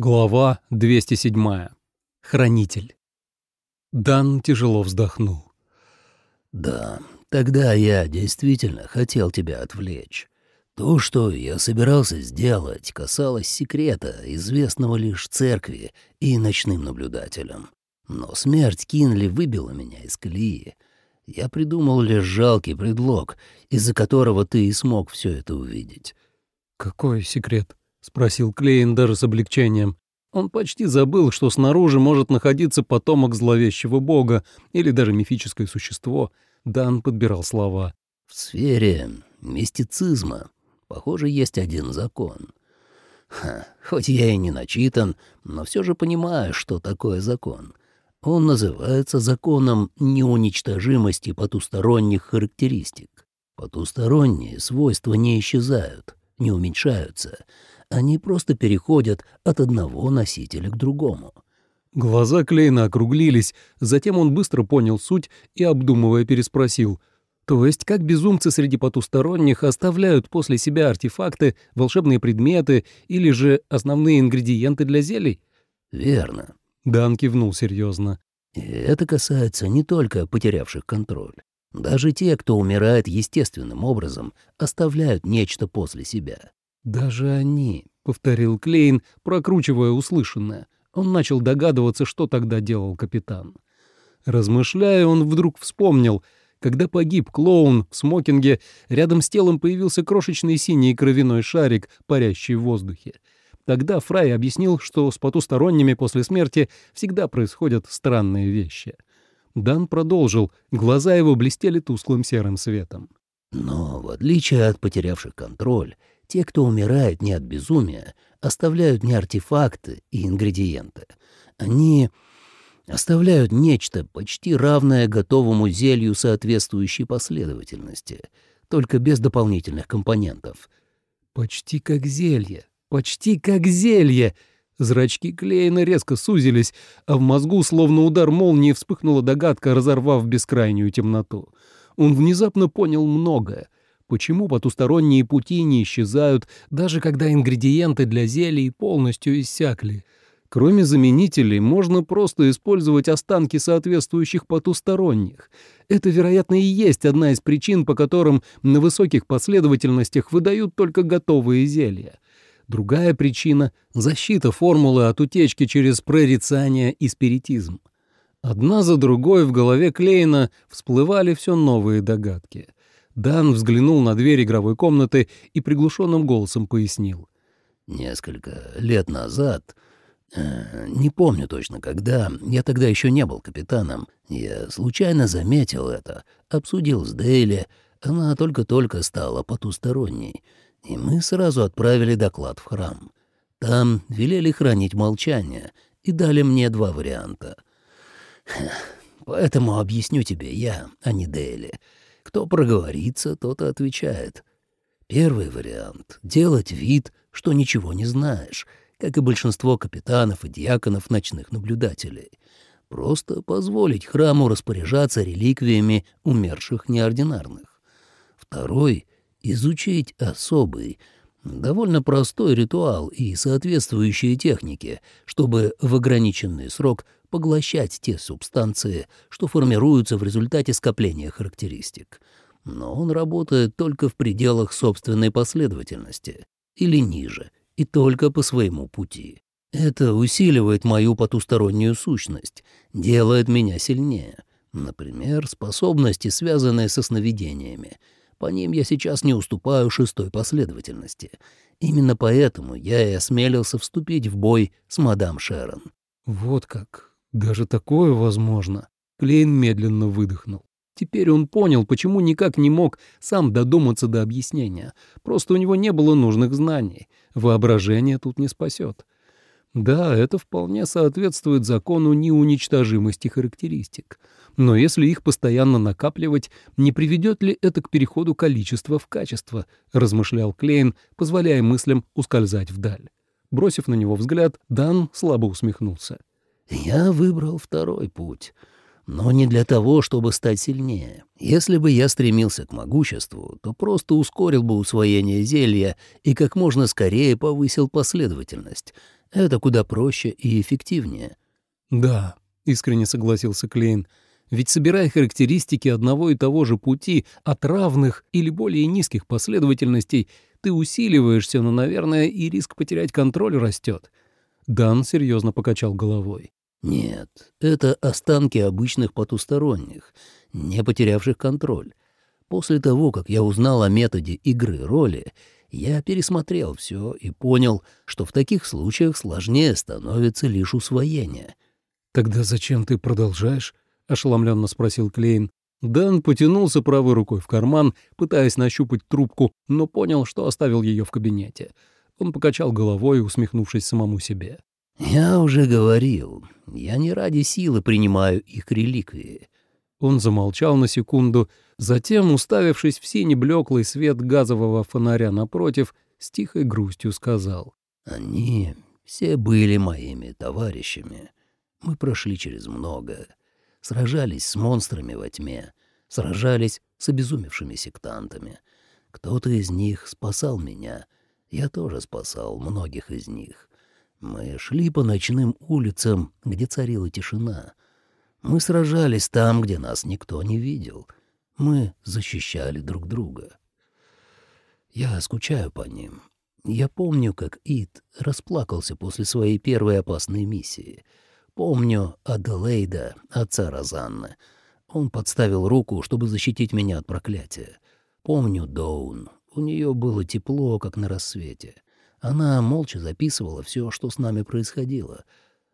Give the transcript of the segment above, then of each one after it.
Глава 207. Хранитель. Дан тяжело вздохнул. «Да, тогда я действительно хотел тебя отвлечь. То, что я собирался сделать, касалось секрета, известного лишь церкви и ночным наблюдателям. Но смерть Кинли выбила меня из колеи. Я придумал лишь жалкий предлог, из-за которого ты и смог все это увидеть». «Какой секрет?» — спросил Клейн даже с облегчением. Он почти забыл, что снаружи может находиться потомок зловещего бога или даже мифическое существо. Дан подбирал слова. «В сфере мистицизма, похоже, есть один закон. Ха, хоть я и не начитан, но все же понимаю, что такое закон. Он называется законом неуничтожимости потусторонних характеристик. Потусторонние свойства не исчезают, не уменьшаются — они просто переходят от одного носителя к другому. Глаза Клейна округлились, затем он быстро понял суть и, обдумывая, переспросил. То есть как безумцы среди потусторонних оставляют после себя артефакты, волшебные предметы или же основные ингредиенты для зелий? Верно. Дан кивнул серьезно. И это касается не только потерявших контроль. Даже те, кто умирает естественным образом, оставляют нечто после себя. «Даже они», — повторил Клейн, прокручивая услышанное. Он начал догадываться, что тогда делал капитан. Размышляя, он вдруг вспомнил, когда погиб клоун в смокинге, рядом с телом появился крошечный синий кровяной шарик, парящий в воздухе. Тогда Фрай объяснил, что с потусторонними после смерти всегда происходят странные вещи. Дан продолжил, глаза его блестели тусклым серым светом. «Но в отличие от потерявших контроль, те, кто умирает не от безумия, оставляют не артефакты и ингредиенты. Они оставляют нечто, почти равное готовому зелью соответствующей последовательности, только без дополнительных компонентов. «Почти как зелье! Почти как зелье!» Зрачки Клейна резко сузились, а в мозгу, словно удар молнии, вспыхнула догадка, разорвав бескрайнюю темноту. Он внезапно понял многое — Почему потусторонние пути не исчезают, даже когда ингредиенты для зелий полностью иссякли? Кроме заменителей, можно просто использовать останки соответствующих потусторонних. Это, вероятно, и есть одна из причин, по которым на высоких последовательностях выдают только готовые зелья. Другая причина — защита формулы от утечки через прорицание и спиритизм. Одна за другой в голове Клейна всплывали все новые догадки — Дан взглянул на дверь игровой комнаты и приглушенным голосом пояснил. «Несколько лет назад, э, не помню точно когда, я тогда еще не был капитаном, я случайно заметил это, обсудил с Дейли, она только-только стала потусторонней, и мы сразу отправили доклад в храм. Там велели хранить молчание и дали мне два варианта. Поэтому объясню тебе я, а не Дейли». Кто проговорится, тот и отвечает. Первый вариант — делать вид, что ничего не знаешь, как и большинство капитанов и диаконов ночных наблюдателей. Просто позволить храму распоряжаться реликвиями умерших неординарных. Второй — изучить особый, довольно простой ритуал и соответствующие техники, чтобы в ограниченный срок поглощать те субстанции, что формируются в результате скопления характеристик. Но он работает только в пределах собственной последовательности или ниже, и только по своему пути. Это усиливает мою потустороннюю сущность, делает меня сильнее. Например, способности, связанные со сновидениями. По ним я сейчас не уступаю шестой последовательности. Именно поэтому я и осмелился вступить в бой с мадам Шерон. «Вот как», даже такое возможно. Клейн медленно выдохнул. Теперь он понял, почему никак не мог сам додуматься до объяснения. Просто у него не было нужных знаний. Воображение тут не спасет. Да, это вполне соответствует закону неуничтожимости характеристик. Но если их постоянно накапливать, не приведет ли это к переходу количества в качество, размышлял Клейн, позволяя мыслям ускользать вдаль. Бросив на него взгляд, Дан слабо усмехнулся. Я выбрал второй путь, но не для того, чтобы стать сильнее. Если бы я стремился к могуществу, то просто ускорил бы усвоение зелья и как можно скорее повысил последовательность. Это куда проще и эффективнее. «Да», — искренне согласился Клейн, «ведь собирая характеристики одного и того же пути от равных или более низких последовательностей, ты усиливаешься, но, наверное, и риск потерять контроль растет». Дан серьезно покачал головой. «Нет, это останки обычных потусторонних, не потерявших контроль. После того, как я узнал о методе игры роли, я пересмотрел все и понял, что в таких случаях сложнее становится лишь усвоение. «Тогда зачем ты продолжаешь?» — ошеломленно спросил Клейн. Дан потянулся правой рукой в карман, пытаясь нащупать трубку, но понял, что оставил ее в кабинете. Он покачал головой, усмехнувшись самому себе. «Я уже говорил, я не ради силы принимаю их реликвии». Он замолчал на секунду, затем, уставившись в синий блеклый свет газового фонаря напротив, с тихой грустью сказал. «Они все были моими товарищами. Мы прошли через многое, сражались с монстрами во тьме, сражались с обезумевшими сектантами. Кто-то из них спасал меня, я тоже спасал многих из них. Мы шли по ночным улицам, где царила тишина. Мы сражались там, где нас никто не видел. Мы защищали друг друга. Я скучаю по ним. Я помню, как Ид расплакался после своей первой опасной миссии — Помню Аделейда, отца Розанны. Он подставил руку, чтобы защитить меня от проклятия. Помню Доун. У нее было тепло, как на рассвете. Она молча записывала все, что с нами происходило.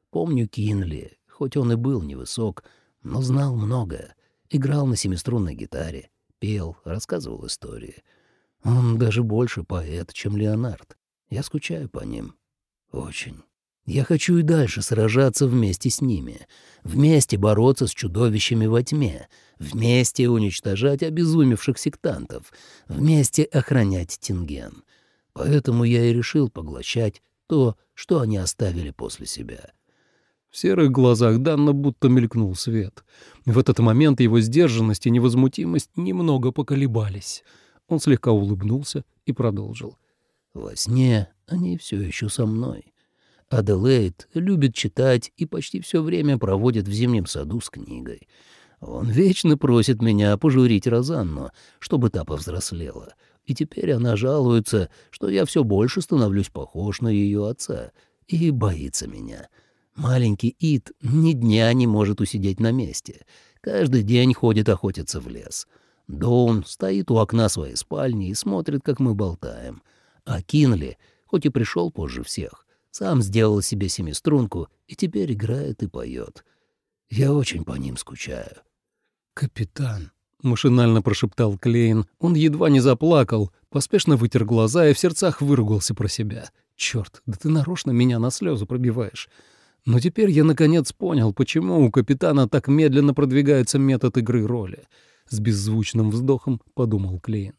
Помню Кинли, хоть он и был невысок, но знал многое. Играл на семиструнной гитаре, пел, рассказывал истории. Он даже больше поэт, чем Леонард. Я скучаю по ним. Очень. Я хочу и дальше сражаться вместе с ними, вместе бороться с чудовищами во тьме, вместе уничтожать обезумевших сектантов, вместе охранять Тинген. Поэтому я и решил поглощать то, что они оставили после себя. В серых глазах Данна будто мелькнул свет. В этот момент его сдержанность и невозмутимость немного поколебались. Он слегка улыбнулся и продолжил. «Во сне они все еще со мной. Аделаид любит читать и почти все время проводит в зимнем саду с книгой. Он вечно просит меня пожурить Розанну, чтобы та повзрослела. И теперь она жалуется, что я все больше становлюсь похож на ее отца и боится меня. Маленький Ит ни дня не может усидеть на месте. Каждый день ходит охотиться в лес. Доун стоит у окна своей спальни и смотрит, как мы болтаем. А Кинли, хоть и пришел позже всех, сам сделал себе семиструнку и теперь играет и поет. Я очень по ним скучаю. «Капитан», — машинально прошептал Клейн. Он едва не заплакал, поспешно вытер глаза и в сердцах выругался про себя. «Чёрт, да ты нарочно меня на слезы пробиваешь». Но теперь я наконец понял, почему у капитана так медленно продвигается метод игры роли. С беззвучным вздохом подумал Клейн.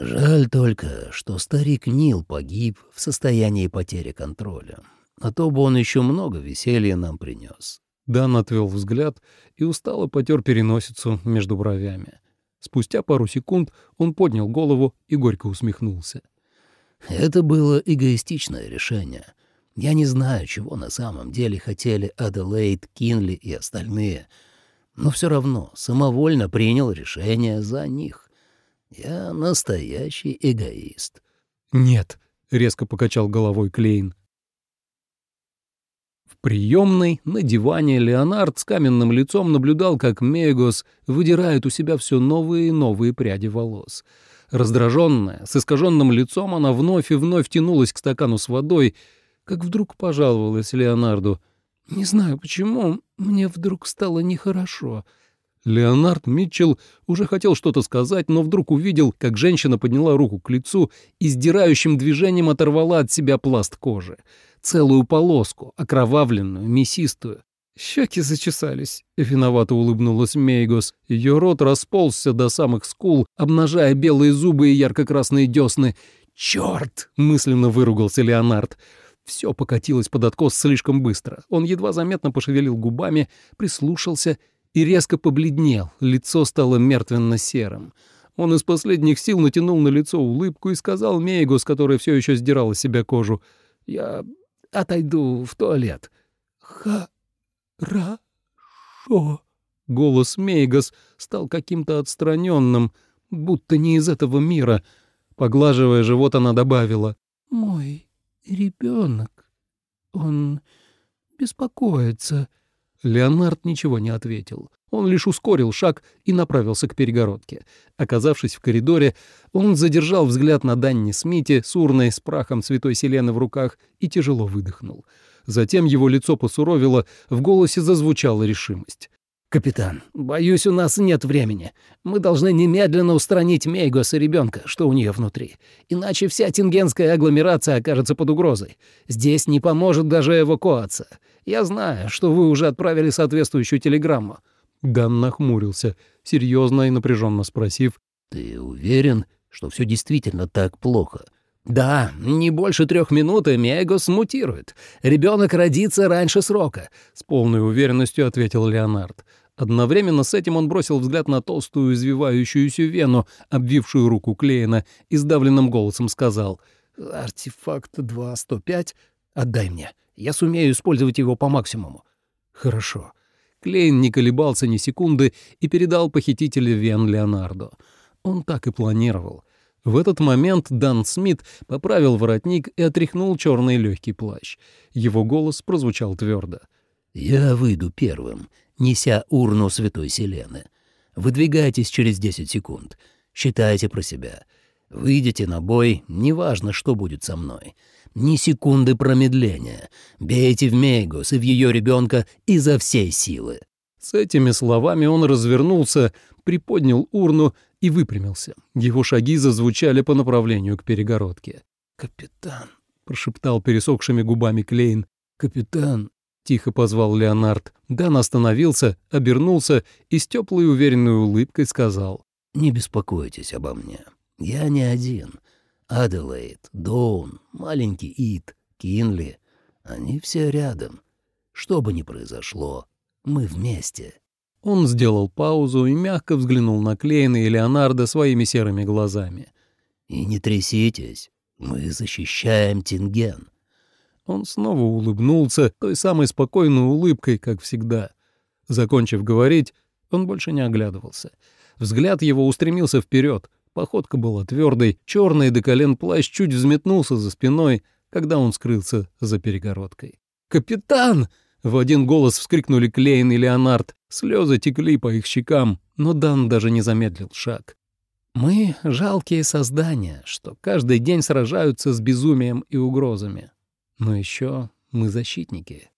Жаль только, что старик Нил погиб в состоянии потери контроля. А то бы он еще много веселья нам принес. Дан отвел взгляд и устало потер переносицу между бровями. Спустя пару секунд он поднял голову и горько усмехнулся. Это было эгоистичное решение. Я не знаю, чего на самом деле хотели Аделаид, Кинли и остальные, но все равно самовольно принял решение за них. Я настоящий эгоист. Нет, резко покачал головой Клейн. В приемной на диване Леонард с каменным лицом наблюдал, как Мегос выдирает у себя все новые и новые пряди волос. Раздраженная, с искаженным лицом, она вновь и вновь тянулась к стакану с водой, как вдруг пожаловалась Леонарду. «Не знаю почему, мне вдруг стало нехорошо. Леонард Митчелл уже хотел что-то сказать, но вдруг увидел, как женщина подняла руку к лицу и сдирающим движением оторвала от себя пласт кожи. Целую полоску, окровавленную, мясистую. Щеки зачесались. Виновато улыбнулась Мейгос. Ее рот расползся до самых скул, обнажая белые зубы и ярко-красные десны. «Черт!» — мысленно выругался Леонард. Все покатилось под откос слишком быстро. Он едва заметно пошевелил губами, прислушался — и резко побледнел, лицо стало мертвенно-серым. Он из последних сил натянул на лицо улыбку и сказал Мейгус, которая все еще сдирала с себя кожу, «Я отойду в туалет». «Ха-ра-шо». Голос Мейгас стал каким-то отстраненным, будто не из этого мира. Поглаживая живот, она добавила. «Мой ребенок, он беспокоится». Леонард ничего не ответил. Он лишь ускорил шаг и направился к перегородке. Оказавшись в коридоре, он задержал взгляд на Данни Смите с урной с прахом Святой Селены в руках и тяжело выдохнул. Затем его лицо посуровило, в голосе зазвучала решимость. «Капитан, боюсь, у нас нет времени. Мы должны немедленно устранить Мейгос и ребенка, что у нее внутри. Иначе вся тингенская агломерация окажется под угрозой. Здесь не поможет даже эвакуация. Я знаю, что вы уже отправили соответствующую телеграмму». Дан нахмурился, серьезно и напряженно спросив. «Ты уверен, что все действительно так плохо?» «Да, не больше трех минут, и Мегос мутирует. Ребенок родится раньше срока», — с полной уверенностью ответил Леонард. Одновременно с этим он бросил взгляд на толстую извивающуюся вену, обвившую руку Клеена, и сдавленным голосом сказал «Артефакт 2.105 отдай мне. Я сумею использовать его по максимуму». «Хорошо». Клейн не колебался ни секунды и передал похитителя вен Леонардо. Он так и планировал. В этот момент Дан Смит поправил воротник и отряхнул черный легкий плащ. Его голос прозвучал твердо. «Я выйду первым неся урну Святой Селены. Выдвигайтесь через 10 секунд. Считайте про себя. Выйдете на бой, неважно, что будет со мной. Ни секунды промедления. Бейте в Мейгус и в ее ребенка изо всей силы». С этими словами он развернулся, приподнял урну и выпрямился. Его шаги зазвучали по направлению к перегородке. «Капитан», — прошептал пересохшими губами Клейн, — «капитан, тихо позвал Леонард. Дан остановился, обернулся и с теплой уверенной улыбкой сказал. «Не беспокойтесь обо мне. Я не один. Аделаид, Доун, маленький Ит, Кинли — они все рядом. Что бы ни произошло, мы вместе». Он сделал паузу и мягко взглянул на Клейна и Леонарда своими серыми глазами. «И не тряситесь, мы защищаем Тинген. Он снова улыбнулся той самой спокойной улыбкой, как всегда. Закончив говорить, он больше не оглядывался. Взгляд его устремился вперед. Походка была твердой, черный до колен плащ чуть взметнулся за спиной, когда он скрылся за перегородкой. «Капитан!» — в один голос вскрикнули Клейн и Леонард. Слезы текли по их щекам, но Дан даже не замедлил шаг. «Мы — жалкие создания, что каждый день сражаются с безумием и угрозами. Но еще мы защитники.